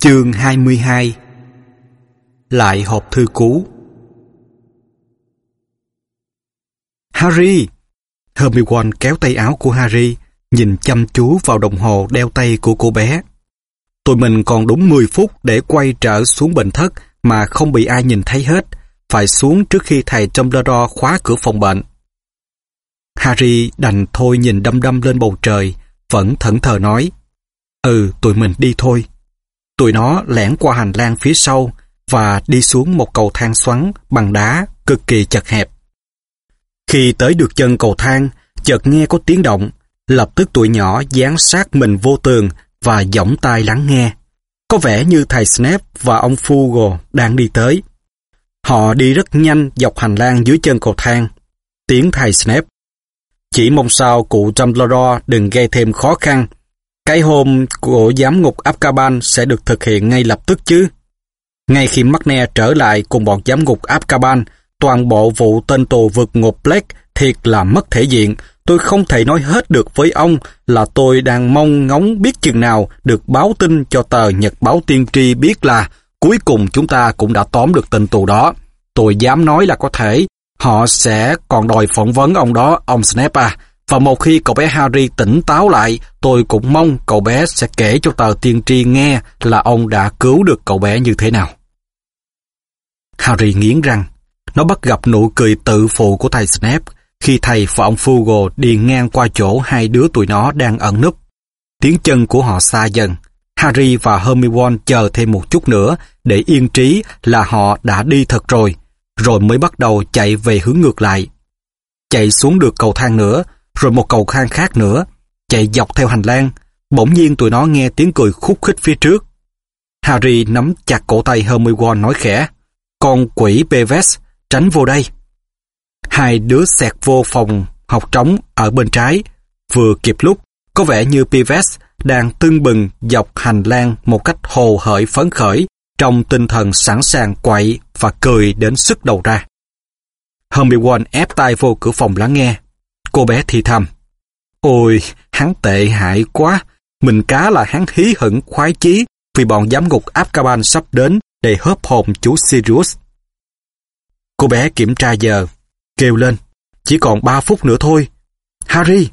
Chương 22 Lại hộp thư cũ Harry! Hermione kéo tay áo của Harry, nhìn chăm chú vào đồng hồ đeo tay của cô bé. Tụi mình còn đúng 10 phút để quay trở xuống bệnh thất mà không bị ai nhìn thấy hết, phải xuống trước khi thầy Dumbledore khóa cửa phòng bệnh. Harry đành thôi nhìn đăm đăm lên bầu trời, vẫn thẫn thờ nói, Ừ, tụi mình đi thôi. Tụi nó lẻn qua hành lang phía sau và đi xuống một cầu thang xoắn bằng đá cực kỳ chật hẹp. Khi tới được chân cầu thang, chợt nghe có tiếng động, lập tức tụi nhỏ dán sát mình vô tường và giỏng tai lắng nghe. Có vẻ như thầy Snape và ông Fuggle đang đi tới. Họ đi rất nhanh dọc hành lang dưới chân cầu thang. Tiếng thầy Snape. Chỉ mong sao cụ Dumbledore đừng gây thêm khó khăn cái hôm của giám ngục Apkaban sẽ được thực hiện ngay lập tức chứ. Ngay khi Magne trở lại cùng bọn giám ngục Apkaban, toàn bộ vụ tên tù vượt ngục Black thiệt là mất thể diện. Tôi không thể nói hết được với ông là tôi đang mong ngóng biết chừng nào được báo tin cho tờ Nhật báo tiên tri biết là cuối cùng chúng ta cũng đã tóm được tên tù đó. Tôi dám nói là có thể họ sẽ còn đòi phỏng vấn ông đó, ông Snape à. Và một khi cậu bé Harry tỉnh táo lại, tôi cũng mong cậu bé sẽ kể cho tờ tiên tri nghe là ông đã cứu được cậu bé như thế nào. Harry nghiến răng. Nó bắt gặp nụ cười tự phụ của thầy Snape khi thầy và ông Fugle đi ngang qua chỗ hai đứa tụi nó đang ẩn núp. Tiếng chân của họ xa dần. Harry và Hermione chờ thêm một chút nữa để yên trí là họ đã đi thật rồi, rồi mới bắt đầu chạy về hướng ngược lại. Chạy xuống được cầu thang nữa, rồi một cầu thang khác nữa, chạy dọc theo hành lang. Bỗng nhiên tụi nó nghe tiếng cười khúc khích phía trước. Harry nắm chặt cổ tay Hermione nói khẽ, con quỷ Beves, tránh vô đây. Hai đứa xẹt vô phòng học trống ở bên trái, vừa kịp lúc, có vẻ như Beves đang tưng bừng dọc hành lang một cách hồ hởi phấn khởi, trong tinh thần sẵn sàng quậy và cười đến sức đầu ra. Hermione ép tay vô cửa phòng lắng nghe. Cô bé thì thầm. Ôi, hắn tệ hại quá. Mình cá là hắn hí hửng khoái chí vì bọn giám ngục Azkaban sắp đến để hớp hồn chú Sirius. Cô bé kiểm tra giờ, kêu lên. Chỉ còn ba phút nữa thôi. Harry!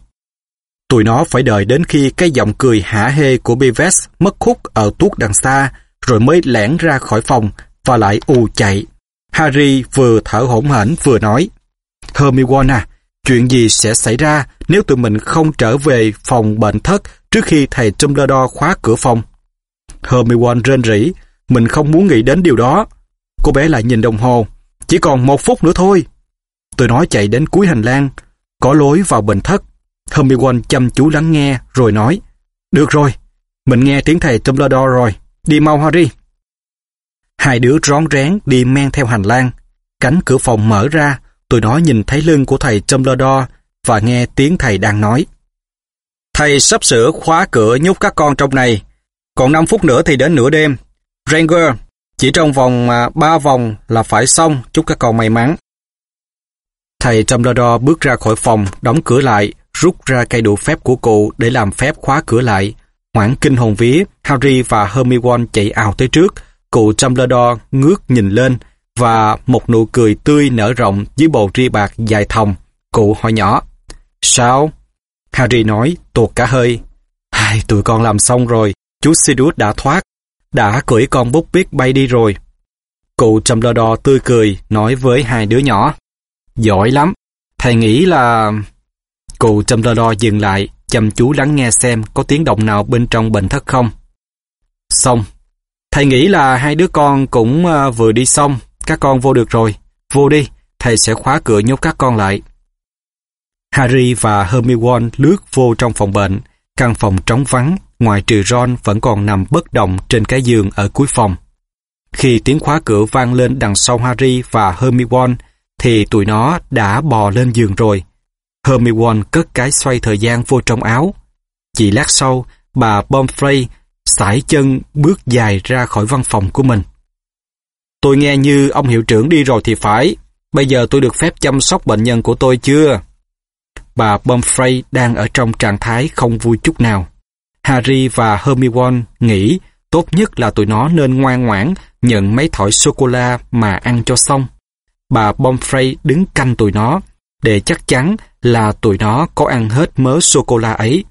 Tụi nó phải đợi đến khi cái giọng cười hả hê của Beves mất khúc ở tuốt đằng xa, rồi mới lẻn ra khỏi phòng và lại ù chạy. Harry vừa thở hổn hển vừa nói. Hermione à, Chuyện gì sẽ xảy ra nếu tụi mình không trở về phòng bệnh thất trước khi thầy Dumbledore khóa cửa phòng? Hermione rên rỉ, mình không muốn nghĩ đến điều đó. Cô bé lại nhìn đồng hồ, chỉ còn một phút nữa thôi. Tôi nói chạy đến cuối hành lang, có lối vào bệnh thất. Hermione chăm chú lắng nghe rồi nói, được rồi, mình nghe tiếng thầy Dumbledore rồi, đi mau Harry. Hai đứa rón rén đi men theo hành lang, cánh cửa phòng mở ra, Tôi nó nhìn thấy lưng của thầy Dumbledore và nghe tiếng thầy đang nói. Thầy sắp sửa khóa cửa nhốt các con trong này. Còn 5 phút nữa thì đến nửa đêm. Ranger, chỉ trong vòng à, 3 vòng là phải xong, chúc các con may mắn. Thầy Dumbledore bước ra khỏi phòng, đóng cửa lại, rút ra cây đũa phép của cụ để làm phép khóa cửa lại. Hoảng kinh hồn vía, Harry và Hermione chạy ào tới trước. Cụ Dumbledore ngước nhìn lên, và một nụ cười tươi nở rộng dưới bầu ria bạc dài thòng. Cụ hỏi nhỏ, Sao? Harry nói, tuột cả hơi. Hai, tụi con làm xong rồi, chú Sirius đã thoát, đã cưỡi con bút biết bay đi rồi. Cụ Dumbledore tươi cười, nói với hai đứa nhỏ, Giỏi lắm, thầy nghĩ là... Cụ Dumbledore dừng lại, chăm chú lắng nghe xem có tiếng động nào bên trong bệnh thất không. Xong. Thầy nghĩ là hai đứa con cũng ờ, vừa đi xong, các con vô được rồi. Vô đi, thầy sẽ khóa cửa nhốt các con lại. Harry và Hermione lướt vô trong phòng bệnh. Căn phòng trống vắng, ngoài trừ Ron vẫn còn nằm bất động trên cái giường ở cuối phòng. Khi tiếng khóa cửa vang lên đằng sau Harry và Hermione, thì tụi nó đã bò lên giường rồi. Hermione cất cái xoay thời gian vô trong áo. Chỉ lát sau, bà Pomfrey sải chân bước dài ra khỏi văn phòng của mình. Tôi nghe như ông hiệu trưởng đi rồi thì phải. Bây giờ tôi được phép chăm sóc bệnh nhân của tôi chưa? Bà Bumfrey đang ở trong trạng thái không vui chút nào. Harry và Hermione nghĩ tốt nhất là tụi nó nên ngoan ngoãn nhận mấy thỏi sô-cô-la mà ăn cho xong. Bà Pomfrey đứng canh tụi nó, để chắc chắn là tụi nó có ăn hết mớ sô-cô-la ấy.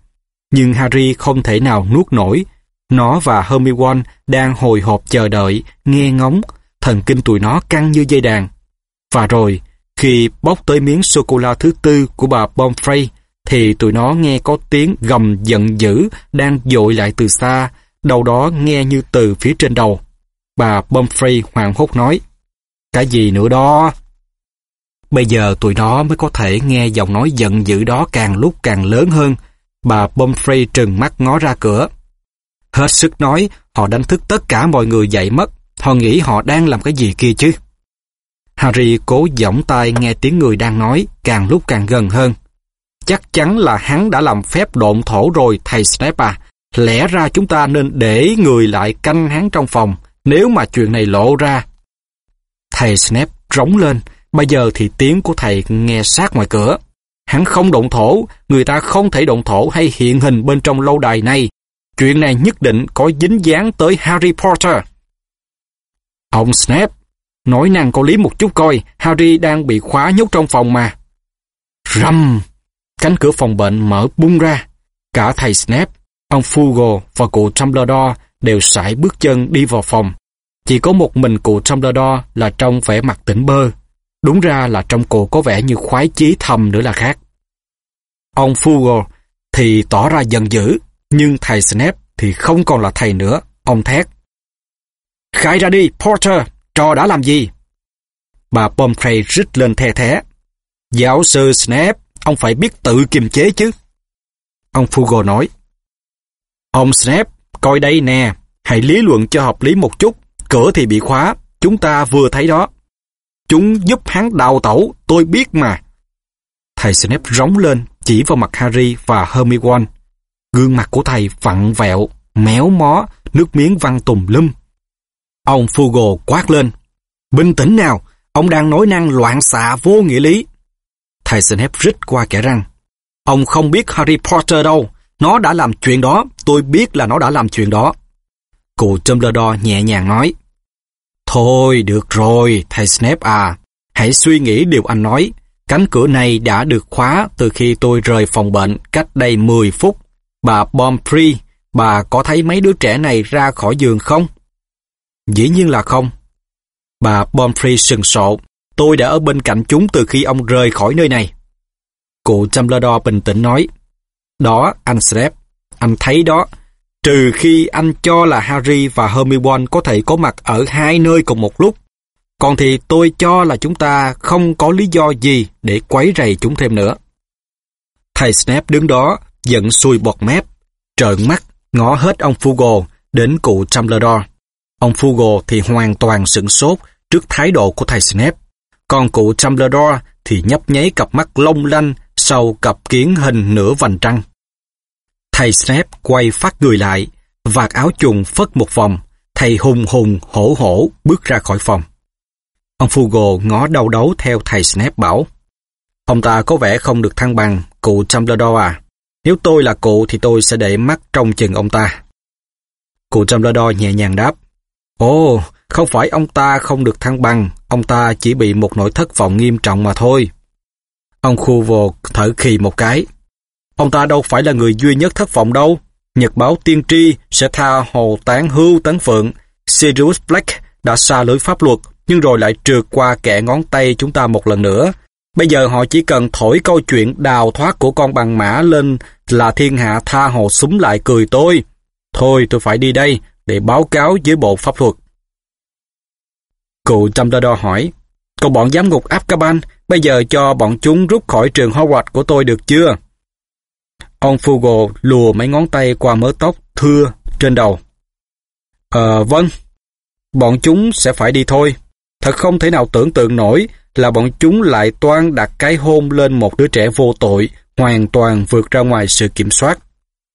Nhưng Harry không thể nào nuốt nổi. Nó và Hermione đang hồi hộp chờ đợi, nghe ngóng, thần kinh tụi nó căng như dây đàn. Và rồi, khi bóc tới miếng sô-cô-la thứ tư của bà Pomfrey, thì tụi nó nghe có tiếng gầm giận dữ đang dội lại từ xa, đầu đó nghe như từ phía trên đầu. Bà Pomfrey hoảng hốt nói, Cái gì nữa đó? Bây giờ tụi nó mới có thể nghe giọng nói giận dữ đó càng lúc càng lớn hơn. Bà Pomfrey trừng mắt ngó ra cửa. Hết sức nói, họ đánh thức tất cả mọi người dậy mất. Họ nghĩ họ đang làm cái gì kia chứ. Harry cố giỏng tai nghe tiếng người đang nói, càng lúc càng gần hơn. Chắc chắn là hắn đã làm phép độn thổ rồi, thầy Snape à. Lẽ ra chúng ta nên để người lại canh hắn trong phòng, nếu mà chuyện này lộ ra. Thầy Snape rống lên, bây giờ thì tiếng của thầy nghe sát ngoài cửa. Hắn không động thổ, người ta không thể động thổ hay hiện hình bên trong lâu đài này. Chuyện này nhất định có dính dáng tới Harry Potter. Ông Snape, nói năng có lý một chút coi, Harry đang bị khóa nhốt trong phòng mà. Rầm! Cánh cửa phòng bệnh mở bung ra. Cả thầy Snape, ông Fugle và cụ Dumbledore đều sải bước chân đi vào phòng. Chỉ có một mình cụ Dumbledore là trong vẻ mặt tỉnh bơ. Đúng ra là trong cụ có vẻ như khoái chí thầm nữa là khác. Ông Fugle thì tỏ ra giận dữ, nhưng thầy Snape thì không còn là thầy nữa, ông thét. Khai ra đi, Porter, trò đã làm gì? Bà Pomfrey rít lên the thế. Giáo sư Snape, ông phải biết tự kiềm chế chứ. Ông Fugo nói. Ông Snape, coi đây nè, hãy lý luận cho hợp lý một chút. Cửa thì bị khóa, chúng ta vừa thấy đó. Chúng giúp hắn đào tẩu, tôi biết mà. Thầy Snape rống lên, chỉ vào mặt Harry và Hermione. Gương mặt của thầy vặn vẹo, méo mó, nước miếng văng tùm lum. Ông Fugo quát lên. Bình tĩnh nào, ông đang nói năng loạn xạ vô nghĩa lý. Thầy Snape rít qua kẻ răng. Ông không biết Harry Potter đâu. Nó đã làm chuyện đó, tôi biết là nó đã làm chuyện đó. Cụ Dumbledore nhẹ nhàng nói. Thôi, được rồi, thầy Snape à. Hãy suy nghĩ điều anh nói. Cánh cửa này đã được khóa từ khi tôi rời phòng bệnh cách đây 10 phút. Bà Pomfrey, bà có thấy mấy đứa trẻ này ra khỏi giường không? Dĩ nhiên là không. Bà Pomfrey sừng sộ. Tôi đã ở bên cạnh chúng từ khi ông rời khỏi nơi này. Cụ Dumbledore bình tĩnh nói. Đó, anh Snape, anh thấy đó. Trừ khi anh cho là Harry và Hermione có thể có mặt ở hai nơi cùng một lúc. Còn thì tôi cho là chúng ta không có lý do gì để quấy rầy chúng thêm nữa. Thầy Snape đứng đó, giận xuôi bọt mép, trợn mắt, ngó hết ông Fugo đến cụ Dumbledore. Ông Fugo thì hoàn toàn sửng sốt trước thái độ của thầy Snape. Còn cụ Dumbledore thì nhấp nháy cặp mắt long lanh sau cặp kiến hình nửa vành trăng. Thầy Snape quay phát người lại, vạt áo chùng phất một vòng, thầy hùng hùng hổ hổ bước ra khỏi phòng. Ông Fugo ngó đau đấu theo thầy Snape bảo, Ông ta có vẻ không được thăng bằng, cụ Dumbledore à. Nếu tôi là cụ thì tôi sẽ để mắt trong chừng ông ta. Cụ Dumbledore nhẹ nhàng đáp, Ồ, không phải ông ta không được thăng bằng, ông ta chỉ bị một nỗi thất vọng nghiêm trọng mà thôi. Ông khu vô thở khì một cái. Ông ta đâu phải là người duy nhất thất vọng đâu. Nhật báo tiên tri sẽ tha hồ tán hưu tấn phượng. Sirius Black đã xa lưới pháp luật, nhưng rồi lại trượt qua kẻ ngón tay chúng ta một lần nữa. Bây giờ họ chỉ cần thổi câu chuyện đào thoát của con bằng mã lên là thiên hạ tha hồ súng lại cười tôi. Thôi tôi phải đi đây để báo cáo với bộ pháp luật. Cụ Dumbledore hỏi, còn bọn giám ngục Azkaban bây giờ cho bọn chúng rút khỏi trường Hogwarts của tôi được chưa? Ông Fugo lùa mấy ngón tay qua mớ tóc thưa trên đầu. Ờ, vâng. Bọn chúng sẽ phải đi thôi. Thật không thể nào tưởng tượng nổi là bọn chúng lại toan đặt cái hôn lên một đứa trẻ vô tội, hoàn toàn vượt ra ngoài sự kiểm soát.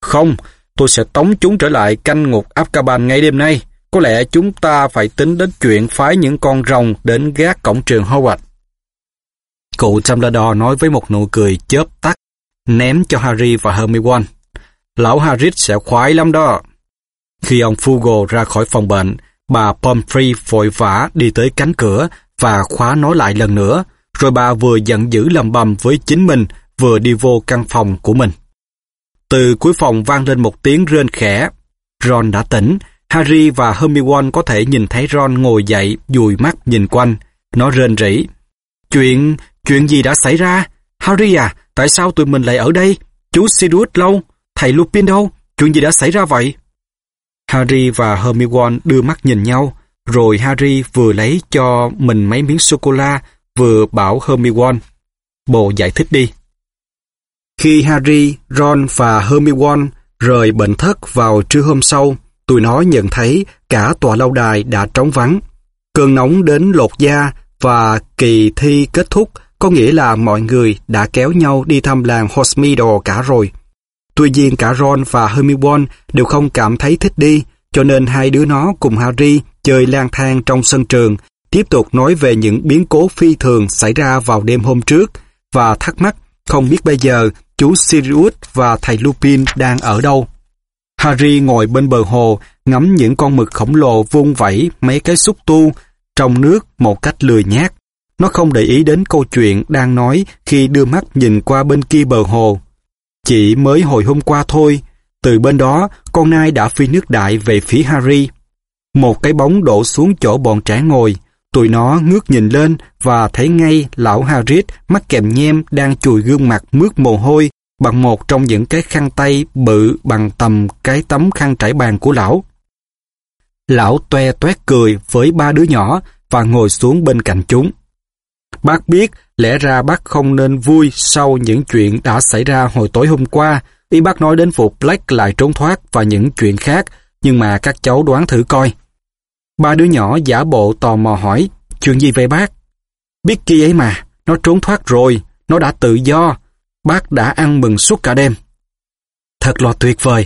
Không, tôi sẽ tống chúng trở lại canh ngục Azkaban ngay đêm nay. Có lẽ chúng ta phải tính đến chuyện phái những con rồng đến gác cổng trường Howard. Cụ Dumbledore nói với một nụ cười chớp tắt, ném cho Harry và Hermione. Lão Harry sẽ khoái lắm đó. Khi ông Fugo ra khỏi phòng bệnh, bà Pomfrey vội vã đi tới cánh cửa và khóa nó lại lần nữa, rồi bà vừa giận dữ lầm bầm với chính mình, vừa đi vô căn phòng của mình. Từ cuối phòng vang lên một tiếng rên khẽ. Ron đã tỉnh, Harry và Hermione có thể nhìn thấy Ron ngồi dậy, dùi mắt nhìn quanh. Nó rên rỉ. Chuyện, chuyện gì đã xảy ra? Harry à, tại sao tụi mình lại ở đây? Chú Sirius lâu? Thầy Lupin đâu? Chuyện gì đã xảy ra vậy? Harry và Hermione đưa mắt nhìn nhau, rồi Harry vừa lấy cho mình mấy miếng sô-cô-la, vừa bảo Hermione. Bộ giải thích đi. Khi Harry, Ron và Hermione rời bệnh thất vào trưa hôm sau, tụi nó nhận thấy cả tòa lâu đài đã trống vắng. Cơn nóng đến lột da và kỳ thi kết thúc có nghĩa là mọi người đã kéo nhau đi thăm làng Hogsmeade cả rồi. Tuy nhiên cả Ron và Hermione đều không cảm thấy thích đi, cho nên hai đứa nó cùng Harry chơi lang thang trong sân trường, tiếp tục nói về những biến cố phi thường xảy ra vào đêm hôm trước, và thắc mắc không biết bây giờ chú Sirius và thầy Lupin đang ở đâu. Harry ngồi bên bờ hồ, ngắm những con mực khổng lồ vung vẩy mấy cái xúc tu trong nước một cách lười nhát. Nó không để ý đến câu chuyện đang nói khi đưa mắt nhìn qua bên kia bờ hồ. Chỉ mới hồi hôm qua thôi, từ bên đó, con nai đã phi nước đại về phía Harry. Một cái bóng đổ xuống chỗ bọn trẻ ngồi. Tụi nó ngước nhìn lên và thấy ngay lão Harris mắt kèm nhem đang chùi gương mặt mướt mồ hôi bằng một trong những cái khăn tay bự bằng tầm cái tấm khăn trải bàn của lão. Lão toe toét cười với ba đứa nhỏ và ngồi xuống bên cạnh chúng. Bác biết lẽ ra bác không nên vui sau những chuyện đã xảy ra hồi tối hôm qua. Ý bác nói đến vụ Black lại trốn thoát và những chuyện khác, nhưng mà các cháu đoán thử coi. Ba đứa nhỏ giả bộ tò mò hỏi, chuyện gì vậy bác? Biết kia ấy mà, nó trốn thoát rồi, nó đã tự do. Bác đã ăn mừng suốt cả đêm. Thật là tuyệt vời.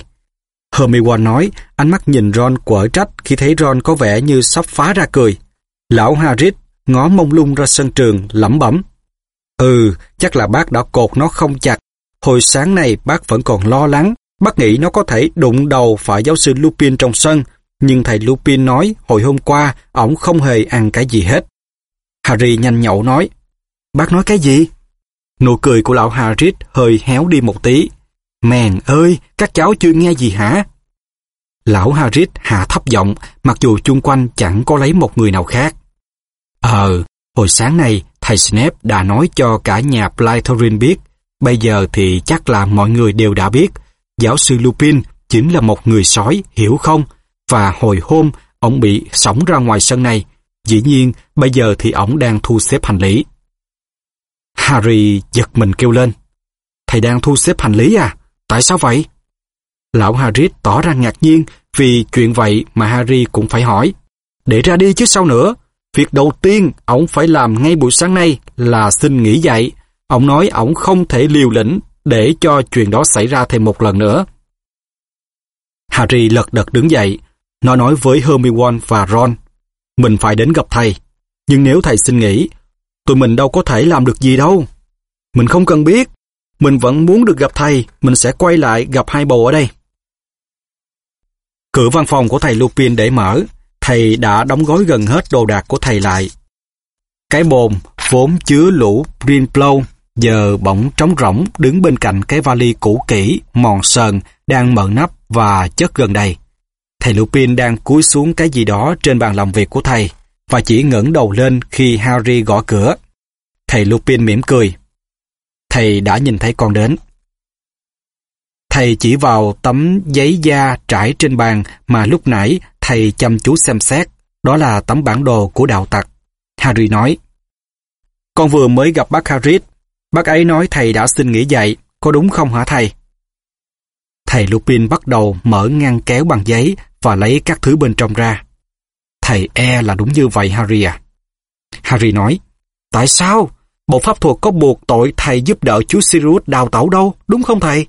Hermione nói, ánh mắt nhìn Ron quở trách khi thấy Ron có vẻ như sắp phá ra cười. Lão Harris ngó mông lung ra sân trường, lẩm bẩm. Ừ, chắc là bác đã cột nó không chặt. Hồi sáng nay bác vẫn còn lo lắng. Bác nghĩ nó có thể đụng đầu phải giáo sư Lupin trong sân. Nhưng thầy Lupin nói hồi hôm qua ổng không hề ăn cái gì hết. Harry nhanh nhậu nói. Bác nói cái gì? Nụ cười của lão Harris hơi héo đi một tí. Mèn ơi, các cháu chưa nghe gì hả? Lão Harris hạ thấp giọng, mặc dù chung quanh chẳng có lấy một người nào khác. Ờ, hồi sáng nay thầy Snape đã nói cho cả nhà Slytherin biết. Bây giờ thì chắc là mọi người đều đã biết. Giáo sư Lupin chính là một người sói, hiểu không? Và hồi hôm, ông bị sóng ra ngoài sân này. Dĩ nhiên, bây giờ thì ông đang thu xếp hành lý. Harry giật mình kêu lên. Thầy đang thu xếp hành lý à? Tại sao vậy? Lão Harry tỏ ra ngạc nhiên vì chuyện vậy mà Harry cũng phải hỏi. Để ra đi chứ sao nữa? Việc đầu tiên ông phải làm ngay buổi sáng nay là xin nghỉ dạy Ông nói ông không thể liều lĩnh để cho chuyện đó xảy ra thêm một lần nữa. Harry lật đật đứng dậy. Nó nói với Hermione và Ron. Mình phải đến gặp thầy. Nhưng nếu thầy xin nghỉ, tụi mình đâu có thể làm được gì đâu. Mình không cần biết. Mình vẫn muốn được gặp thầy. Mình sẽ quay lại gặp hai bầu ở đây. Cửa văn phòng của thầy Lupin để mở thầy đã đóng gói gần hết đồ đạc của thầy lại. Cái bồn vốn chứa lũ Greenplow giờ bỗng trống rỗng đứng bên cạnh cái vali cũ kỹ, mòn sờn, đang mở nắp và chất gần đây. Thầy Lupin đang cúi xuống cái gì đó trên bàn làm việc của thầy và chỉ ngẩng đầu lên khi Harry gõ cửa. Thầy Lupin mỉm cười. Thầy đã nhìn thấy con đến. Thầy chỉ vào tấm giấy da trải trên bàn mà lúc nãy thầy chăm chú xem xét. Đó là tấm bản đồ của đạo tặc. Harry nói. Con vừa mới gặp bác Harris. Bác ấy nói thầy đã xin nghỉ dạy. Có đúng không hả thầy? Thầy Lupin bắt đầu mở ngăn kéo bằng giấy và lấy các thứ bên trong ra. Thầy e là đúng như vậy Harry à? Harry nói. Tại sao? Bộ pháp thuật có buộc tội thầy giúp đỡ chú Sirius đào tẩu đâu, đúng không thầy?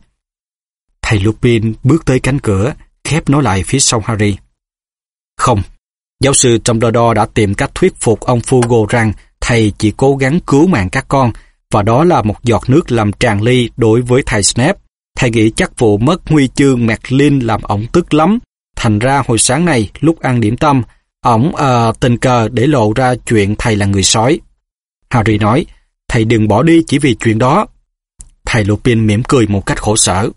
Thầy Lupin bước tới cánh cửa, khép nó lại phía sau Harry. Không, giáo sư Dumbledore đã tìm cách thuyết phục ông Fugo rằng thầy chỉ cố gắng cứu mạng các con, và đó là một giọt nước làm tràn ly đối với thầy Snape. Thầy nghĩ chắc vụ mất huy chương McLean làm ổng tức lắm. Thành ra hồi sáng này lúc ăn điểm tâm, ổng uh, tình cờ để lộ ra chuyện thầy là người sói. Harry nói, thầy đừng bỏ đi chỉ vì chuyện đó. Thầy Lupin mỉm cười một cách khổ sở.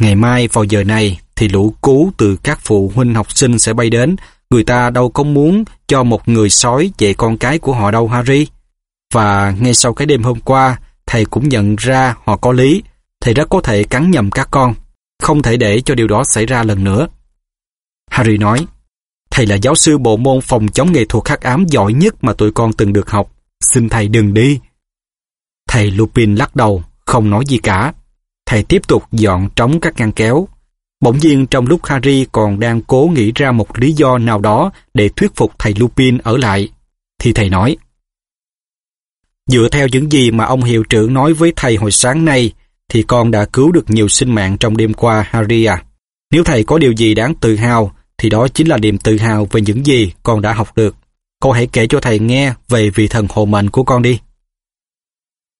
Ngày mai vào giờ này thì lũ cú từ các phụ huynh học sinh sẽ bay đến. Người ta đâu có muốn cho một người sói dạy con cái của họ đâu Harry. Và ngay sau cái đêm hôm qua, thầy cũng nhận ra họ có lý. Thầy rất có thể cắn nhầm các con. Không thể để cho điều đó xảy ra lần nữa. Harry nói, thầy là giáo sư bộ môn phòng chống nghệ thuật khắc ám giỏi nhất mà tụi con từng được học. Xin thầy đừng đi. Thầy Lupin lắc đầu, không nói gì cả. Thầy tiếp tục dọn trống các ngăn kéo. Bỗng nhiên trong lúc Harry còn đang cố nghĩ ra một lý do nào đó để thuyết phục thầy Lupin ở lại, thì thầy nói Dựa theo những gì mà ông hiệu trưởng nói với thầy hồi sáng nay, thì con đã cứu được nhiều sinh mạng trong đêm qua, Harry à. Nếu thầy có điều gì đáng tự hào, thì đó chính là niềm tự hào về những gì con đã học được. Con hãy kể cho thầy nghe về vị thần hộ mệnh của con đi.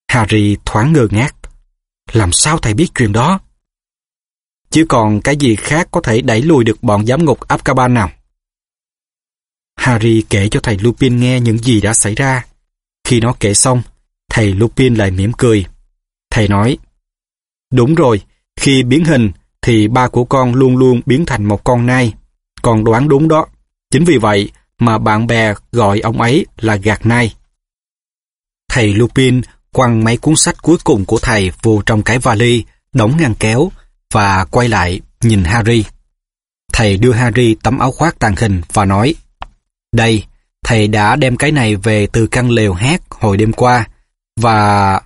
Harry thoáng ngơ ngác. Làm sao thầy biết chuyện đó? Chứ còn cái gì khác có thể đẩy lùi được bọn giám ngục Azkaban nào? Harry kể cho thầy Lupin nghe những gì đã xảy ra. Khi nó kể xong, thầy Lupin lại mỉm cười. Thầy nói, Đúng rồi, khi biến hình thì ba của con luôn luôn biến thành một con nai. Con đoán đúng đó. Chính vì vậy mà bạn bè gọi ông ấy là gạt nai. Thầy Lupin quăng mấy cuốn sách cuối cùng của thầy vô trong cái vali, đóng ngăn kéo và quay lại nhìn Harry. Thầy đưa Harry tấm áo khoác tàn hình và nói Đây, thầy đã đem cái này về từ căn lều hát hồi đêm qua và...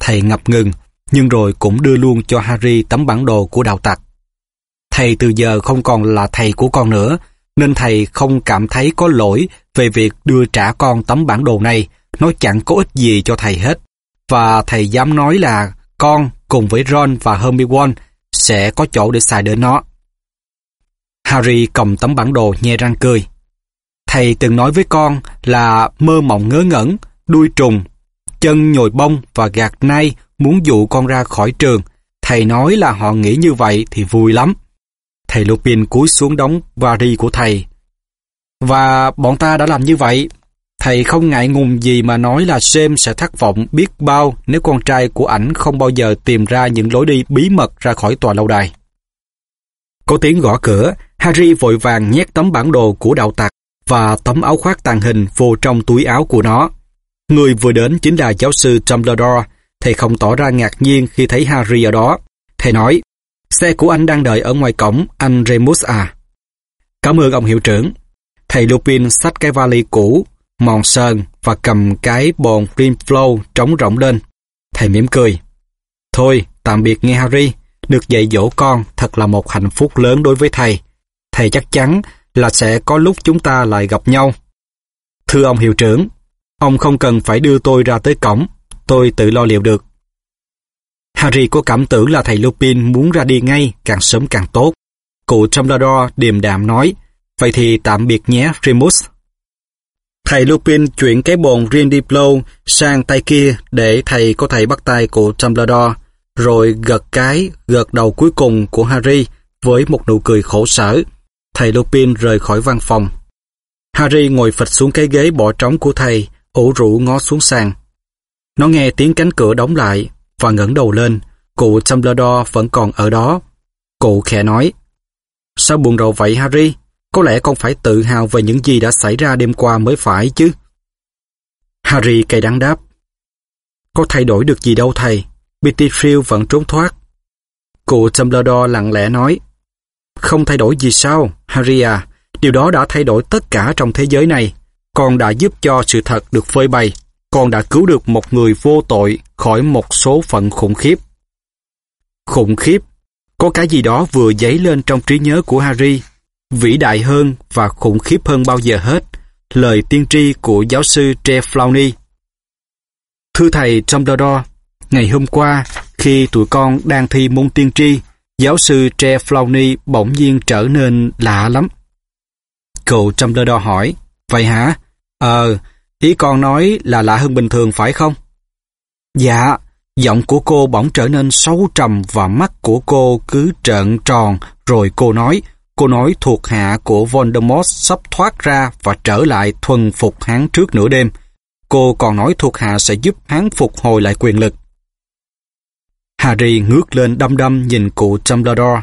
Thầy ngập ngừng nhưng rồi cũng đưa luôn cho Harry tấm bản đồ của đạo tặc. Thầy từ giờ không còn là thầy của con nữa, nên thầy không cảm thấy có lỗi về việc đưa trả con tấm bản đồ này, nó chẳng có ích gì cho thầy hết. Và thầy dám nói là con cùng với Ron và Hermione sẽ có chỗ để xài đến nó. Harry cầm tấm bản đồ nhe răng cười. Thầy từng nói với con là mơ mộng ngớ ngẩn, đuôi trùng, chân nhồi bông và gạt nai muốn dụ con ra khỏi trường. Thầy nói là họ nghĩ như vậy thì vui lắm. Thầy Lupin cúi xuống đóng vali của thầy. Và bọn ta đã làm như vậy. Thầy không ngại ngùng gì mà nói là James sẽ thất vọng biết bao nếu con trai của ảnh không bao giờ tìm ra những lối đi bí mật ra khỏi tòa lâu đài. Có tiếng gõ cửa, Harry vội vàng nhét tấm bản đồ của đạo tặc và tấm áo khoác tàn hình vô trong túi áo của nó. Người vừa đến chính là giáo sư Dumbledore, Thầy không tỏ ra ngạc nhiên khi thấy Harry ở đó. Thầy nói, xe của anh đang đợi ở ngoài cổng, anh Remus à. Cảm ơn ông hiệu trưởng. Thầy Lupin xách cái vali cũ, mòn sơn và cầm cái bồn Flow trống rỗng lên. Thầy mỉm cười. Thôi, tạm biệt nghe Harry. Được dạy dỗ con thật là một hạnh phúc lớn đối với thầy. Thầy chắc chắn là sẽ có lúc chúng ta lại gặp nhau. Thưa ông hiệu trưởng, ông không cần phải đưa tôi ra tới cổng tôi tự lo liệu được. Harry có cảm tưởng là thầy Lupin muốn ra đi ngay, càng sớm càng tốt. Cụ Dumbledore điềm đạm nói, vậy thì tạm biệt nhé, Remus. Thầy Lupin chuyển cái bồn Grindylow sang tay kia để thầy có thể bắt tay cụ Dumbledore, rồi gật cái, gật đầu cuối cùng của Harry với một nụ cười khổ sở. Thầy Lupin rời khỏi văn phòng. Harry ngồi phịch xuống cái ghế bỏ trống của thầy, ủ rũ ngó xuống sàn. Nó nghe tiếng cánh cửa đóng lại và ngẩng đầu lên. Cụ Dumbledore vẫn còn ở đó. Cụ khẽ nói, Sao buồn rầu vậy Harry? Có lẽ con phải tự hào về những gì đã xảy ra đêm qua mới phải chứ. Harry cay đắng đáp, Có thay đổi được gì đâu thầy, Bittyfield vẫn trốn thoát. Cụ Dumbledore lặng lẽ nói, Không thay đổi gì sao, Harry à, điều đó đã thay đổi tất cả trong thế giới này. còn đã giúp cho sự thật được phơi bày con đã cứu được một người vô tội khỏi một số phận khủng khiếp. Khủng khiếp, có cái gì đó vừa dấy lên trong trí nhớ của Harry, vĩ đại hơn và khủng khiếp hơn bao giờ hết, lời tiên tri của giáo sư Tre Flowney. Thưa thầy Dumbledore, ngày hôm qua, khi tụi con đang thi môn tiên tri, giáo sư Tre Flowney bỗng nhiên trở nên lạ lắm. Cậu Dumbledore hỏi, vậy hả? Ờ, Ý con nói là lạ hơn bình thường phải không? Dạ, giọng của cô bỗng trở nên sâu trầm và mắt của cô cứ trợn tròn rồi cô nói Cô nói thuộc hạ của Voldemort sắp thoát ra và trở lại thuần phục hắn trước nửa đêm. Cô còn nói thuộc hạ sẽ giúp hắn phục hồi lại quyền lực. Harry ngước lên đăm đăm nhìn cụ Dumbledore.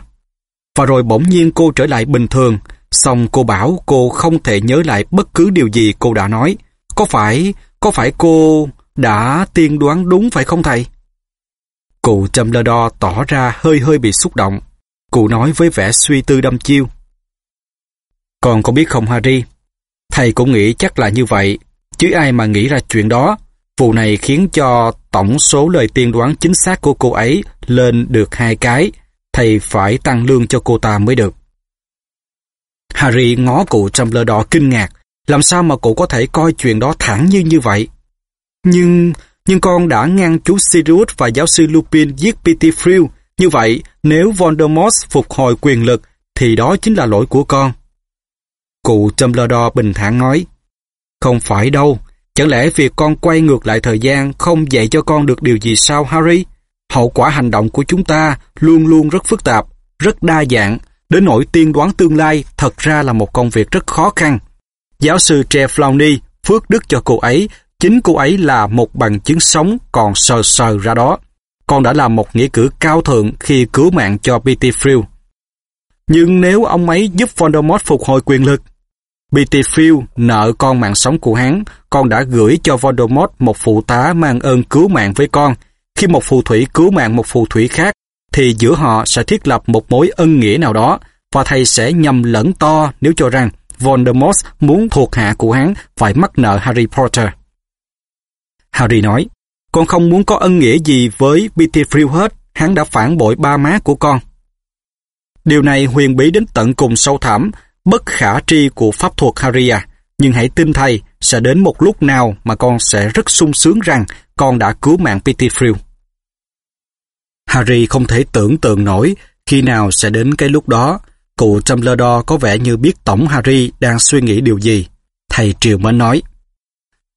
Và rồi bỗng nhiên cô trở lại bình thường, xong cô bảo cô không thể nhớ lại bất cứ điều gì cô đã nói. Có phải, có phải cô đã tiên đoán đúng phải không thầy? Cụ Trâm Lơ Đo tỏ ra hơi hơi bị xúc động. Cụ nói với vẻ suy tư đâm chiêu. còn có biết không Harry? Thầy cũng nghĩ chắc là như vậy, chứ ai mà nghĩ ra chuyện đó. Vụ này khiến cho tổng số lời tiên đoán chính xác của cô ấy lên được hai cái. Thầy phải tăng lương cho cô ta mới được. Harry ngó cụ Dumbledore kinh ngạc. Làm sao mà cụ có thể coi chuyện đó thẳng như như vậy? Nhưng, nhưng con đã ngăn chú Sirius và giáo sư Lupin giết Pettigrew. Như vậy, nếu Voldemort phục hồi quyền lực, thì đó chính là lỗi của con. Cụ Dumbledore bình thản nói, Không phải đâu, chẳng lẽ việc con quay ngược lại thời gian không dạy cho con được điều gì sao Harry? Hậu quả hành động của chúng ta luôn luôn rất phức tạp, rất đa dạng, đến nỗi tiên đoán tương lai thật ra là một công việc rất khó khăn. Giáo sư Tre Flowney phước đức cho cô ấy, chính cô ấy là một bằng chứng sống còn sờ sờ ra đó. Con đã làm một nghĩa cử cao thượng khi cứu mạng cho Pettigrew. Nhưng nếu ông ấy giúp Voldemort phục hồi quyền lực, Pettigrew nợ con mạng sống của hắn, con đã gửi cho Voldemort một phụ tá mang ơn cứu mạng với con. Khi một phù thủy cứu mạng một phù thủy khác, thì giữa họ sẽ thiết lập một mối ân nghĩa nào đó, và thầy sẽ nhầm lẫn to nếu cho rằng Voldemort muốn thuộc hạ của hắn phải mắc nợ Harry Potter. Harry nói, con không muốn có ân nghĩa gì với Pettigrew hết, hắn đã phản bội ba má của con. Điều này huyền bí đến tận cùng sâu thẳm, bất khả tri của pháp thuật Harry à. Nhưng hãy tin thầy, sẽ đến một lúc nào mà con sẽ rất sung sướng rằng con đã cứu mạng Pettigrew. Harry không thể tưởng tượng nổi khi nào sẽ đến cái lúc đó. Cụ Dumbledore có vẻ như biết tổng Harry đang suy nghĩ điều gì. Thầy Triều mới nói.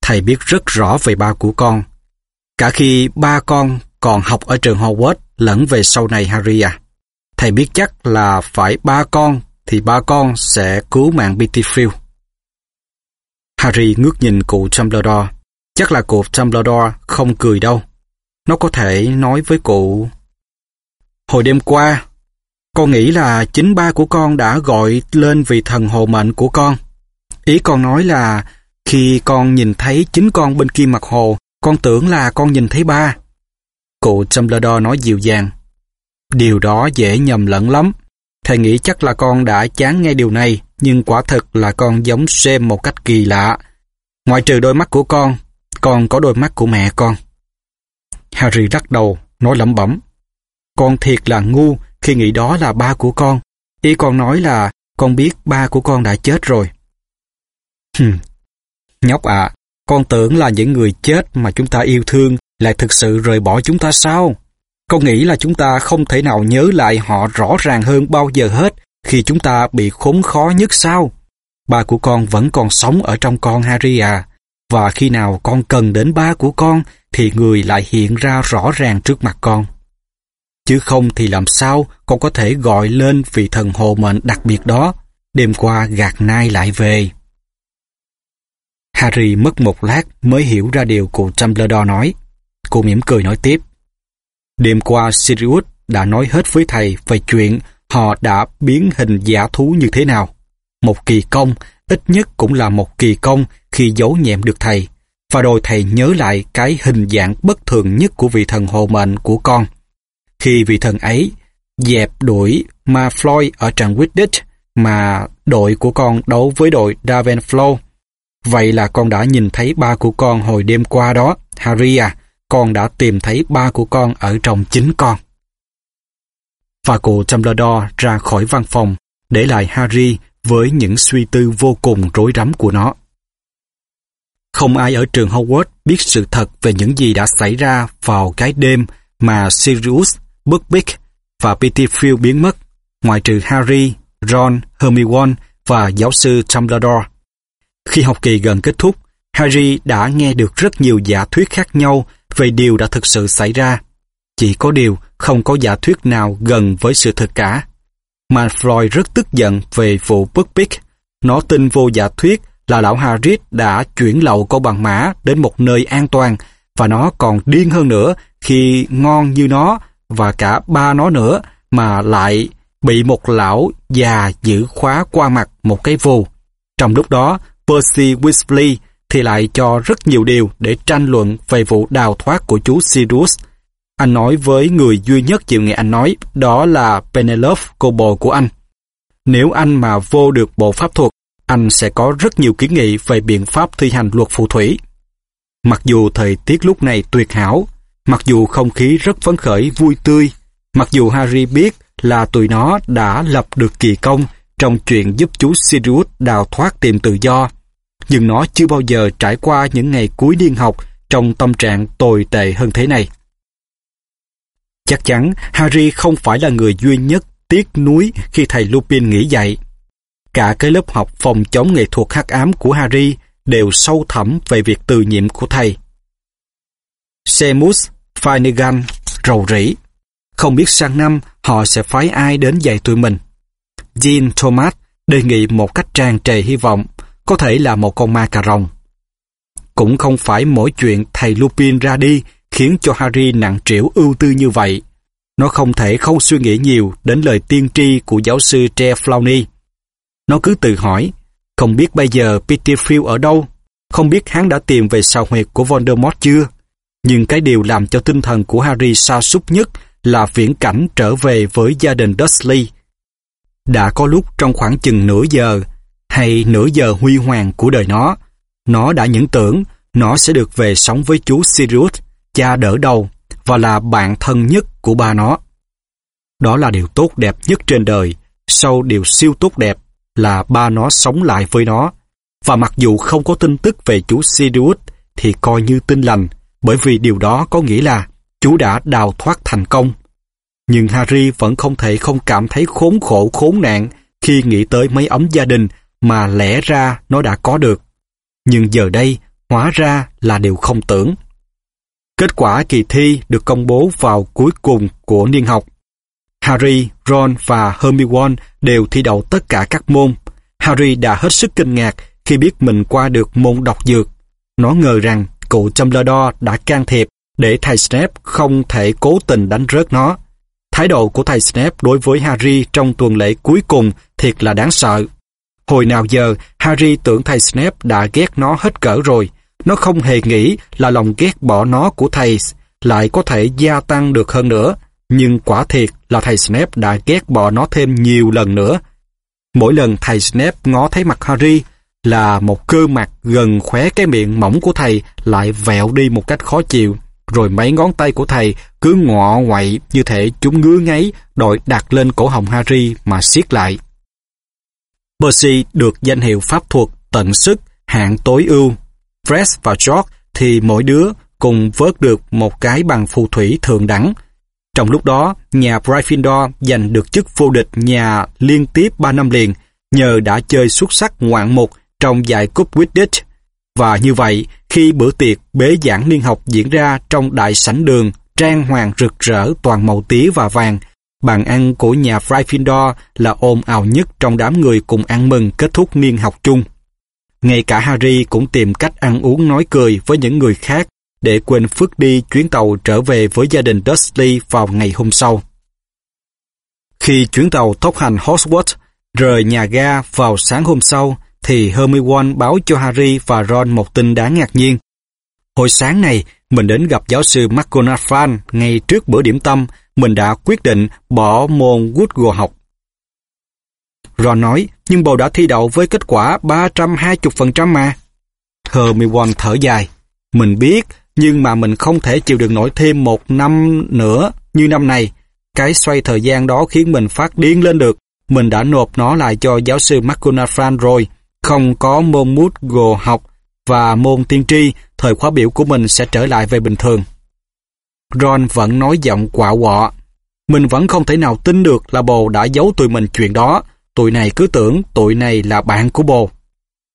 Thầy biết rất rõ về ba của con. Cả khi ba con còn học ở trường Hogwarts lẫn về sau này Harry à. Thầy biết chắc là phải ba con thì ba con sẽ cứu mạng Pettigrew. Harry ngước nhìn cụ Dumbledore. Chắc là cụ Dumbledore không cười đâu. Nó có thể nói với cụ... Hồi đêm qua, con nghĩ là chính ba của con đã gọi lên vị thần hộ mệnh của con. Ý con nói là khi con nhìn thấy chính con bên kia mặt hồ, con tưởng là con nhìn thấy ba. Cụ Dumbledore nói dịu dàng. Điều đó dễ nhầm lẫn lắm. Thầy nghĩ chắc là con đã chán nghe điều này, nhưng quả thật là con giống xem một cách kỳ lạ. Ngoại trừ đôi mắt của con, con có đôi mắt của mẹ con. Harry lắc đầu, nói lẩm bẩm. Con thiệt là ngu khi nghĩ đó là ba của con. Ý còn nói là con biết ba của con đã chết rồi. Hừm, nhóc ạ, con tưởng là những người chết mà chúng ta yêu thương lại thực sự rời bỏ chúng ta sao? Con nghĩ là chúng ta không thể nào nhớ lại họ rõ ràng hơn bao giờ hết khi chúng ta bị khốn khó nhất sao? Ba của con vẫn còn sống ở trong con Harry à. Và khi nào con cần đến ba của con thì người lại hiện ra rõ ràng trước mặt con. Chứ không thì làm sao con có thể gọi lên vị thần hộ mệnh đặc biệt đó, đêm qua gạt nai lại về. Harry mất một lát mới hiểu ra điều cụ Dumbledore nói. Cô mỉm cười nói tiếp. Đêm qua Sirius đã nói hết với thầy về chuyện họ đã biến hình giả thú như thế nào. Một kỳ công, ít nhất cũng là một kỳ công khi giấu nhẹm được thầy. Và rồi thầy nhớ lại cái hình dạng bất thường nhất của vị thần hộ mệnh của con. Khi vị thần ấy dẹp đuổi ma Floyd ở trận Quidditch mà đội của con đấu với đội Ravenclaw. Vậy là con đã nhìn thấy ba của con hồi đêm qua đó, Harry à con đã tìm thấy ba của con ở trong chính con. Và cụ Dumbledore ra khỏi văn phòng, để lại Harry với những suy tư vô cùng rối rắm của nó. Không ai ở trường Hogwarts biết sự thật về những gì đã xảy ra vào cái đêm mà Sirius, Buckbeak và Pettigrew biến mất, ngoại trừ Harry, Ron, Hermione và giáo sư Dumbledore. Khi học kỳ gần kết thúc, Harry đã nghe được rất nhiều giả thuyết khác nhau về điều đã thực sự xảy ra. Chỉ có điều không có giả thuyết nào gần với sự thật cả. Malfoy rất tức giận về vụ Buckbeak. Nó tin vô giả thuyết là lão Harry đã chuyển lậu câu bằng mã đến một nơi an toàn và nó còn điên hơn nữa khi ngon như nó và cả ba nó nữa mà lại bị một lão già giữ khóa qua mặt một cái vù. Trong lúc đó, Percy Weasley thì lại cho rất nhiều điều để tranh luận về vụ đào thoát của chú Sirius. Anh nói với người duy nhất chịu nghe anh nói, đó là Penelope, cô bồ của anh. Nếu anh mà vô được bộ pháp thuật, anh sẽ có rất nhiều kiến nghị về biện pháp thi hành luật phù thủy. Mặc dù thời tiết lúc này tuyệt hảo, mặc dù không khí rất phấn khởi vui tươi, mặc dù Harry biết là tụi nó đã lập được kỳ công trong chuyện giúp chú Sirius đào thoát tìm tự do, nhưng nó chưa bao giờ trải qua những ngày cuối niên học trong tâm trạng tồi tệ hơn thế này. Chắc chắn Harry không phải là người duy nhất tiếc nuối khi thầy Lupin nghỉ dạy. Cả cái lớp học phòng chống nghệ thuật hắc ám của Harry đều sâu thẳm về việc từ nhiệm của thầy. Seamus Finnegan rầu rĩ. Không biết sang năm họ sẽ phái ai đến dạy tụi mình. Jean Thomas đề nghị một cách tràn trề hy vọng, có thể là một con ma cà rồng. Cũng không phải mỗi chuyện thầy Lupin ra đi khiến cho Harry nặng trĩu ưu tư như vậy. Nó không thể không suy nghĩ nhiều đến lời tiên tri của giáo sư Tre Flowney. Nó cứ tự hỏi, không biết bây giờ Peter Pettigrew ở đâu, không biết hắn đã tìm về sao huyệt của Voldemort chưa. Nhưng cái điều làm cho tinh thần của Harry sa sút nhất là viễn cảnh trở về với gia đình Dursley. Đã có lúc trong khoảng chừng nửa giờ hay nửa giờ huy hoàng của đời nó, nó đã những tưởng nó sẽ được về sống với chú Sirius, cha đỡ đầu và là bạn thân nhất của ba nó. Đó là điều tốt đẹp nhất trên đời, sau điều siêu tốt đẹp là ba nó sống lại với nó. Và mặc dù không có tin tức về chú Sirius thì coi như tin lành, bởi vì điều đó có nghĩa là chú đã đào thoát thành công. Nhưng Harry vẫn không thể không cảm thấy khốn khổ khốn nạn khi nghĩ tới mấy ấm gia đình mà lẽ ra nó đã có được. Nhưng giờ đây, hóa ra là điều không tưởng. Kết quả kỳ thi được công bố vào cuối cùng của niên học. Harry, Ron và Hermione đều thi đậu tất cả các môn. Harry đã hết sức kinh ngạc khi biết mình qua được môn đọc dược. Nó ngờ rằng cụ Dumbledore đã can thiệp để thầy Snape không thể cố tình đánh rớt nó. Thái độ của thầy Snape đối với Harry trong tuần lễ cuối cùng thiệt là đáng sợ. Hồi nào giờ, Harry tưởng thầy Snape đã ghét nó hết cỡ rồi. Nó không hề nghĩ là lòng ghét bỏ nó của thầy lại có thể gia tăng được hơn nữa. Nhưng quả thiệt là thầy Snape đã ghét bỏ nó thêm nhiều lần nữa. Mỗi lần thầy Snape ngó thấy mặt Harry là một cơ mặt gần khóe cái miệng mỏng của thầy lại vẹo đi một cách khó chịu. Rồi mấy ngón tay của thầy cứ ngọ ngoậy như thể chúng ngứa ngáy đội đặt lên cổ họng Harry mà siết lại. Percy được danh hiệu pháp thuật tận sức hạng tối ưu. Fred và George thì mỗi đứa cùng vớt được một cái bằng phù thủy thường đẳng. Trong lúc đó, nhà Gryffindor giành được chức vô địch nhà liên tiếp 3 năm liền nhờ đã chơi xuất sắc ngoạn mục trong giải cúp Quidditch. Và như vậy, khi bữa tiệc bế giảng niên học diễn ra trong đại sảnh đường trang hoàng rực rỡ toàn màu tía và vàng, bàn ăn của nhà Gryffindor là ồn ào nhất trong đám người cùng ăn mừng kết thúc niên học chung. Ngay cả Harry cũng tìm cách ăn uống nói cười với những người khác để quên phước đi chuyến tàu trở về với gia đình Dursley vào ngày hôm sau. Khi chuyến tàu tốc hành Hogwarts rời nhà ga vào sáng hôm sau, thì Hermione báo cho Harry và Ron một tin đáng ngạc nhiên. Hồi sáng này, mình đến gặp giáo sư McGonagall ngay trước bữa điểm tâm, mình đã quyết định bỏ môn Woodgo học. Ron nói, nhưng bầu đã thi đậu với kết quả 320% mà. Hermione thở dài. Mình biết, nhưng mà mình không thể chịu được nổi thêm một năm nữa như năm này. Cái xoay thời gian đó khiến mình phát điên lên được. Mình đã nộp nó lại cho giáo sư McGonagall rồi. Không có môn mút gồ học và môn tiên tri, thời khóa biểu của mình sẽ trở lại về bình thường. Ron vẫn nói giọng quạ quọ. Mình vẫn không thể nào tin được là bồ đã giấu tụi mình chuyện đó. Tụi này cứ tưởng tụi này là bạn của bồ.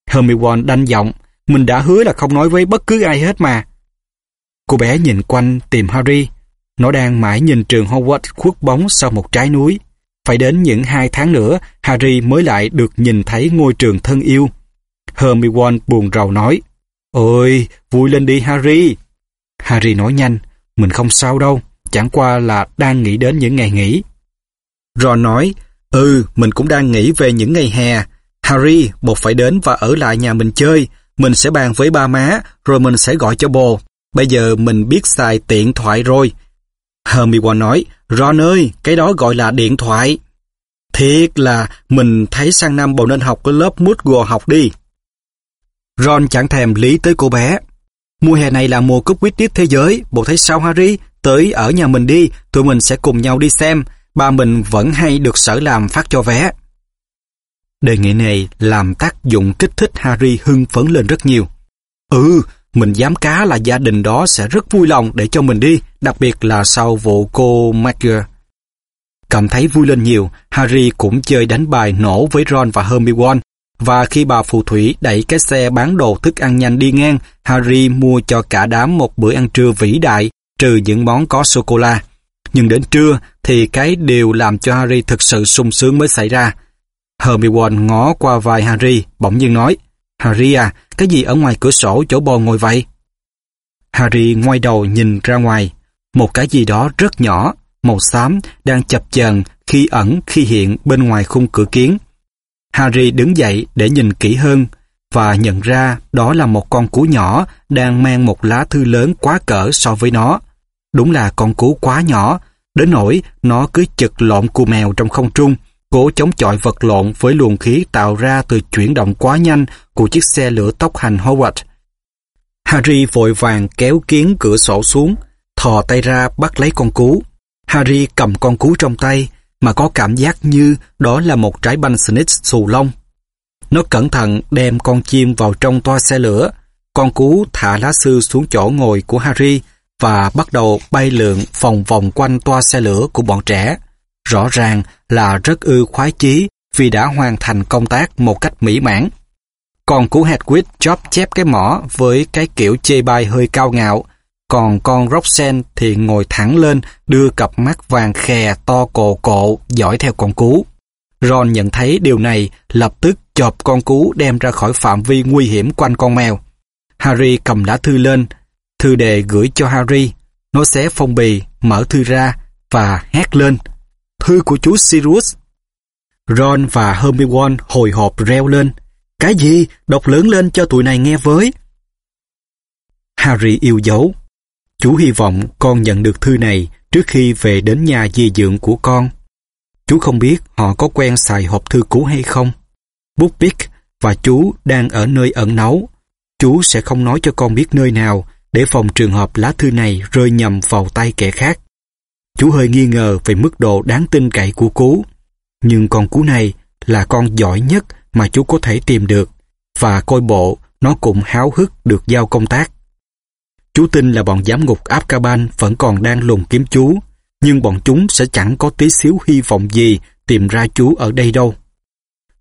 Hermione đanh giọng. Mình đã hứa là không nói với bất cứ ai hết mà. Cô bé nhìn quanh tìm Harry. Nó đang mãi nhìn trường Hogwarts khuất bóng sau một trái núi. Phải đến những hai tháng nữa, Harry mới lại được nhìn thấy ngôi trường thân yêu. Hermione buồn rầu nói, Ôi, vui lên đi Harry. Harry nói nhanh, mình không sao đâu, chẳng qua là đang nghĩ đến những ngày nghỉ. Ron nói, ừ, mình cũng đang nghĩ về những ngày hè. Harry, bột phải đến và ở lại nhà mình chơi. Mình sẽ bàn với ba má, rồi mình sẽ gọi cho bồ. Bây giờ mình biết xài điện thoại rồi. Hermione nói, Ron ơi, cái đó gọi là điện thoại. Thiệt là mình thấy sang năm bầu nên học cái lớp Moodle học đi. Ron chẳng thèm lý tới cô bé. Mùa hè này là mùa cúp quýt tiếp thế giới, bộ thấy sao Harry? Tới ở nhà mình đi, tụi mình sẽ cùng nhau đi xem. Ba mình vẫn hay được sở làm phát cho vé. Đề nghị này làm tác dụng kích thích Harry hưng phấn lên rất nhiều. Ừ, mình dám cá là gia đình đó sẽ rất vui lòng để cho mình đi, đặc biệt là sau vụ cô maggie Cảm thấy vui lên nhiều, Harry cũng chơi đánh bài nổ với Ron và Hermione. Và khi bà phù thủy đẩy cái xe bán đồ thức ăn nhanh đi ngang, Harry mua cho cả đám một bữa ăn trưa vĩ đại, trừ những món có sô-cô-la. Nhưng đến trưa thì cái điều làm cho Harry thực sự sung sướng mới xảy ra. Hermione ngó qua vai Harry, bỗng nhiên nói, Harry à, cái gì ở ngoài cửa sổ chỗ bò ngồi vậy? Harry ngoái đầu nhìn ra ngoài, một cái gì đó rất nhỏ, màu xám, đang chập chờn khi ẩn khi hiện bên ngoài khung cửa kiến. Harry đứng dậy để nhìn kỹ hơn và nhận ra đó là một con cú nhỏ đang mang một lá thư lớn quá cỡ so với nó. Đúng là con cú quá nhỏ, đến nỗi nó cứ chực lộn cù mèo trong không trung, cố chống chọi vật lộn với luồng khí tạo ra từ chuyển động quá nhanh của chiếc xe lửa tốc hành Howard. Harry vội vàng kéo kiến cửa sổ xuống, thò tay ra bắt lấy con cú. Harry cầm con cú trong tay, mà có cảm giác như đó là một trái banh snitch xù lông. Nó cẩn thận đem con chim vào trong toa xe lửa, con cú thả lá sư xuống chỗ ngồi của Harry và bắt đầu bay lượn vòng vòng quanh toa xe lửa của bọn trẻ. Rõ ràng là rất ư khoái chí vì đã hoàn thành công tác một cách mỹ mãn. Còn cú Hedwig chóp chép cái mỏ với cái kiểu chê bai hơi cao ngạo, còn con Roxanne thì ngồi thẳng lên, đưa cặp mắt vàng khè to cổ cộ, dõi theo con cú. Ron nhận thấy điều này, lập tức chộp con cú đem ra khỏi phạm vi nguy hiểm quanh con mèo. Harry cầm lá thư lên, thư đề gửi cho Harry. Nó xé phong bì, mở thư ra và hét lên. Thư của chú Sirius. Ron và Hermione hồi hộp reo lên. Cái gì? Đọc lớn lên cho tụi này nghe với. Harry yêu dấu. Chú hy vọng con nhận được thư này trước khi về đến nhà di dưỡng của con. Chú không biết họ có quen xài hộp thư cũ hay không. Bút Pick và chú đang ở nơi ẩn náu. Chú sẽ không nói cho con biết nơi nào để phòng trường hợp lá thư này rơi nhầm vào tay kẻ khác. Chú hơi nghi ngờ về mức độ đáng tin cậy của cú. Nhưng con cú này là con giỏi nhất mà chú có thể tìm được và coi bộ nó cũng háo hức được giao công tác. Chú tin là bọn giám ngục Apkaban vẫn còn đang lùng kiếm chú, nhưng bọn chúng sẽ chẳng có tí xíu hy vọng gì tìm ra chú ở đây đâu.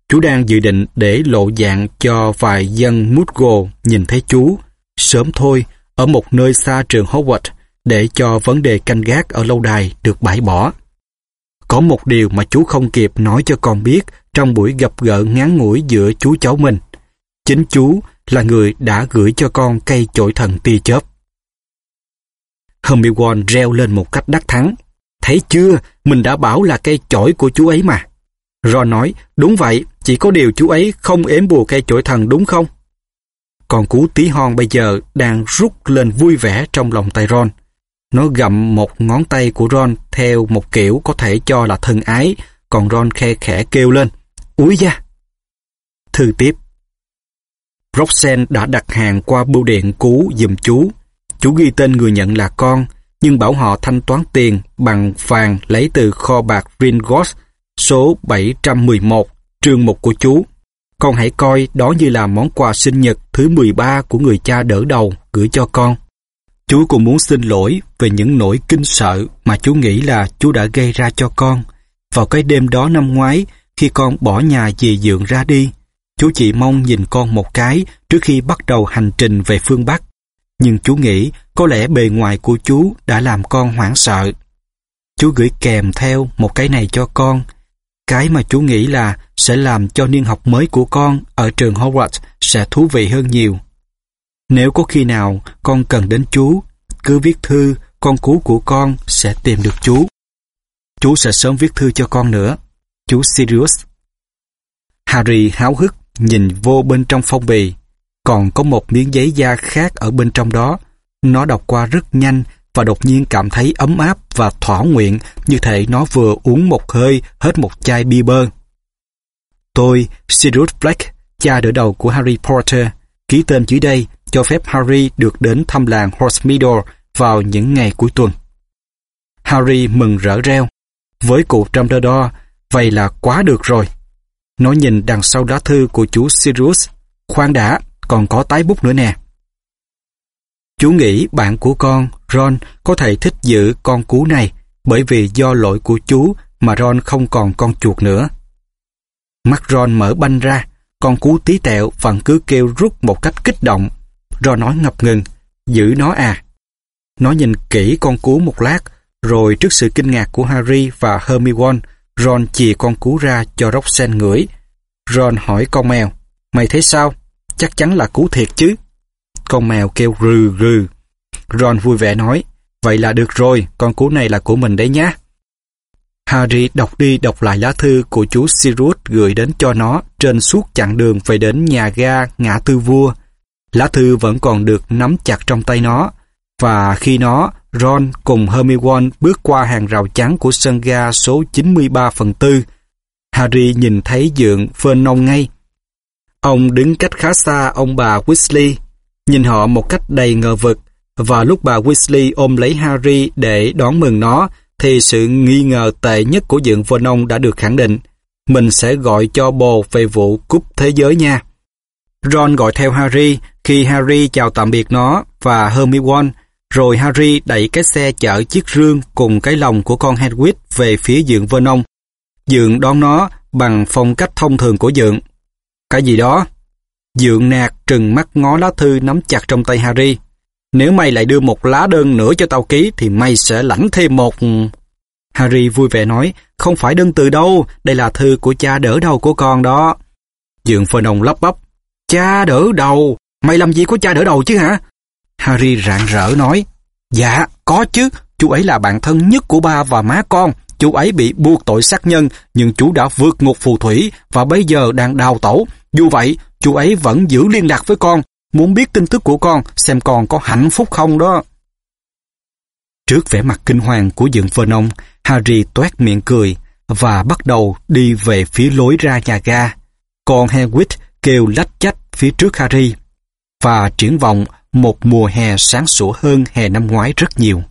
Chú đang dự định để lộ dạng cho vài dân Mudgol nhìn thấy chú, sớm thôi, ở một nơi xa trường Hogwarts, để cho vấn đề canh gác ở lâu đài được bãi bỏ. Có một điều mà chú không kịp nói cho con biết trong buổi gặp gỡ ngắn ngủi giữa chú cháu mình. Chính chú là người đã gửi cho con cây chổi thần tia chớp. Hermione reo lên một cách đắc thắng. Thấy chưa, mình đã bảo là cây chổi của chú ấy mà. Ron nói, đúng vậy, chỉ có điều chú ấy không ếm bùa cây chổi thần đúng không? Còn cú tí hon bây giờ đang rút lên vui vẻ trong lòng tay Ron. Nó gặm một ngón tay của Ron theo một kiểu có thể cho là thân ái, còn Ron khe khẽ kêu lên, úi da! Thư tiếp Roxanne đã đặt hàng qua bưu điện cú dùm chú. Chú ghi tên người nhận là con, nhưng bảo họ thanh toán tiền bằng vàng lấy từ kho bạc Ringos số 711, trường mục của chú. Con hãy coi đó như là món quà sinh nhật thứ 13 của người cha đỡ đầu gửi cho con. Chú cũng muốn xin lỗi về những nỗi kinh sợ mà chú nghĩ là chú đã gây ra cho con. Vào cái đêm đó năm ngoái, khi con bỏ nhà dì dượng ra đi, chú chỉ mong nhìn con một cái trước khi bắt đầu hành trình về phương Bắc. Nhưng chú nghĩ có lẽ bề ngoài của chú đã làm con hoảng sợ. Chú gửi kèm theo một cái này cho con, Cái mà chú nghĩ là sẽ làm cho niên học mới của con ở trường Hogwarts sẽ thú vị hơn nhiều. Nếu có khi nào con cần đến chú, cứ viết thư, con cú của con sẽ tìm được chú. Chú sẽ sớm viết thư cho con nữa. Chú Sirius. Harry háo hức nhìn vô bên trong phong bì. Còn có một miếng giấy da khác ở bên trong đó. Nó đọc qua rất nhanh và đột nhiên cảm thấy ấm áp và thỏa nguyện như thể nó vừa uống một hơi hết một chai bia bơ. Tôi, Sirius Black, cha đỡ đầu của Harry Potter, ký tên dưới đây cho phép Harry được đến thăm làng Hogsmeade vào những ngày cuối tuần. Harry mừng rỡ reo. Với cụ Dumbledore, vậy là quá được rồi. Nó nhìn đằng sau lá thư của chú Sirius. Khoan đã, còn có tái bút nữa nè. Chú nghĩ bạn của con, Ron, có thể thích giữ con cú này bởi vì do lỗi của chú mà Ron không còn con chuột nữa. Mắt Ron mở banh ra, con cú tí tẹo vẫn cứ kêu rút một cách kích động. Ron nói ngập ngừng, giữ nó à. Nó nhìn kỹ con cú một lát, rồi trước sự kinh ngạc của Harry và Hermione, Ron chìa con cú ra cho Roxanne ngửi. Ron hỏi con mèo, mày thấy sao? Chắc chắn là cú thiệt chứ. Con mèo kêu rừ rừ. Ron vui vẻ nói, vậy là được rồi, con cú này là của mình đấy nhá. Harry đọc đi đọc lại lá thư của chú Sirius gửi đến cho nó trên suốt chặng đường về đến nhà ga ngã tư vua. Lá thư vẫn còn được nắm chặt trong tay nó, và khi nó, Ron cùng Hermione bước qua hàng rào chắn của sân ga số 93 phần 4, Harry nhìn thấy dượng phên nông ngay. Ông đứng cách khá xa ông bà Weasley, nhìn họ một cách đầy ngờ vực, và lúc bà Weasley ôm lấy Harry để đón mừng nó, thì sự nghi ngờ tệ nhất của dượng Vernon đã được khẳng định. Mình sẽ gọi cho bồ về vụ cúp thế giới nha. Ron gọi theo Harry khi Harry chào tạm biệt nó và Hermione, rồi Harry đẩy cái xe chở chiếc rương cùng cái lồng của con Hedwig về phía dượng Vernon. Dượng đón nó bằng phong cách thông thường của dượng. Cái gì đó? Dượng nạt trừng mắt ngó lá thư nắm chặt trong tay Harry. Nếu mày lại đưa một lá đơn nữa cho tao ký thì mày sẽ lãnh thêm một... Harry vui vẻ nói, không phải đơn từ đâu, đây là thư của cha đỡ đầu của con đó. Dượng phơ nồng lắp bắp, cha đỡ đầu, mày làm gì có cha đỡ đầu chứ hả? Harry rạng rỡ nói, dạ, có chứ, chú ấy là bạn thân nhất của ba và má con. Chú ấy bị buộc tội sát nhân, nhưng chú đã vượt ngục phù thủy và bây giờ đang đào tẩu. Dù vậy, chú ấy vẫn giữ liên lạc với con muốn biết tin tức của con, xem con có hạnh phúc không đó. Trước vẻ mặt kinh hoàng của dựng Vernon, Harry toét miệng cười và bắt đầu đi về phía lối ra nhà ga. Còn Hagrid kêu lách chách phía trước Harry và triển vọng một mùa hè sáng sủa hơn hè năm ngoái rất nhiều.